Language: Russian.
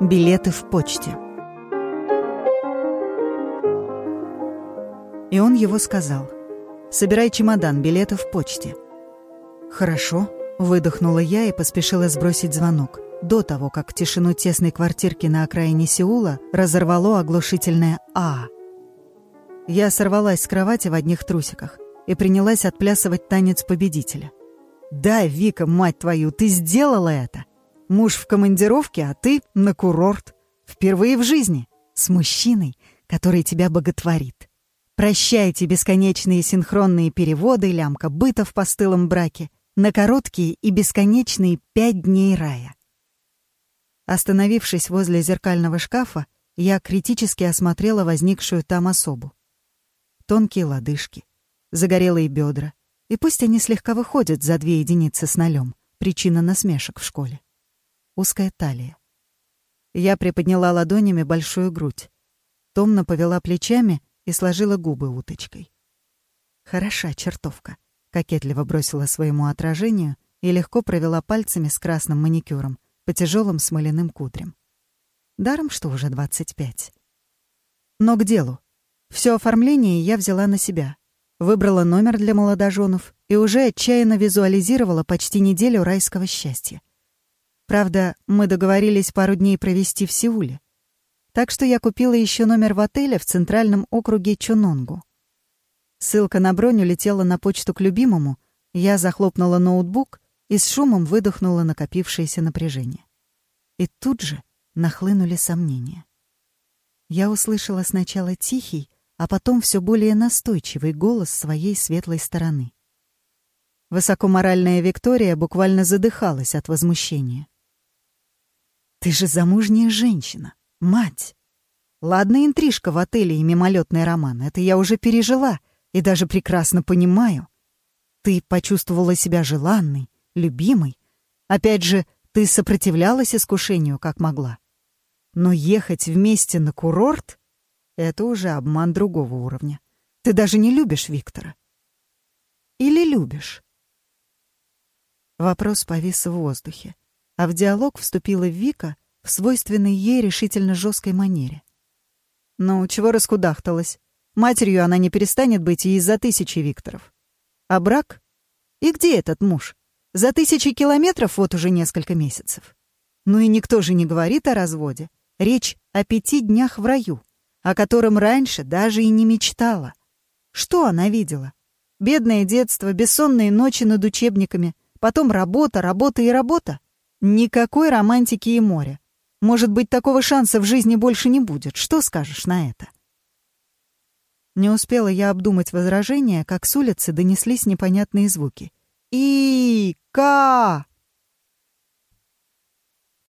Билеты в почте. И он его сказал. «Собирай чемодан, билеты в почте». «Хорошо», — выдохнула я и поспешила сбросить звонок, до того, как тишину тесной квартирки на окраине Сеула разорвало оглушительное «А». Я сорвалась с кровати в одних трусиках и принялась отплясывать танец победителя. «Да, Вика, мать твою, ты сделала это! Муж в командировке, а ты на курорт. Впервые в жизни. С мужчиной, который тебя боготворит. Прощайте бесконечные синхронные переводы лямка быта в постылом браке на короткие и бесконечные пять дней рая. Остановившись возле зеркального шкафа, я критически осмотрела возникшую там особу. Тонкие лодыжки, загорелые бедра, и пусть они слегка выходят за две единицы с нолем, причина насмешек в школе. Узкая талия. Я приподняла ладонями большую грудь, томно повела плечами и сложила губы уточкой. «Хороша чертовка», — кокетливо бросила своему отражению и легко провела пальцами с красным маникюром по тяжелым смоляным кудрям. Даром, что уже двадцать пять. Но к делу. Все оформление я взяла на себя. Выбрала номер для молодоженов и уже отчаянно визуализировала почти неделю райского счастья. Правда, мы договорились пару дней провести в Сеуле. Так что я купила еще номер в отеле в центральном округе Чононгу. Ссылка на бронь улетела на почту к любимому, я захлопнула ноутбук и с шумом выдохнула накопившееся напряжение. И тут же нахлынули сомнения. Я услышала сначала тихий, а потом все более настойчивый голос своей светлой стороны. Высокоморальная Виктория буквально задыхалась от возмущения. «Ты же замужняя женщина. Мать! Ладно, интрижка в отеле и мимолетный роман, это я уже пережила и даже прекрасно понимаю. Ты почувствовала себя желанной, любимой. Опять же, ты сопротивлялась искушению, как могла. Но ехать вместе на курорт — это уже обман другого уровня. Ты даже не любишь Виктора. Или любишь? Вопрос повис в воздухе, а в диалог вступила Вика — в свойственной ей решительно жесткой манере. «Ну, чего раскудахталась? Матерью она не перестанет быть и из-за тысячи Викторов. А брак? И где этот муж? За тысячи километров вот уже несколько месяцев. Ну и никто же не говорит о разводе. Речь о пяти днях в раю, о котором раньше даже и не мечтала. Что она видела? Бедное детство, бессонные ночи над учебниками, потом работа, работа и работа. Никакой романтики и моря. Может быть, такого шанса в жизни больше не будет. Что скажешь на это?» Не успела я обдумать возражения, как с улицы донеслись непонятные звуки. и ка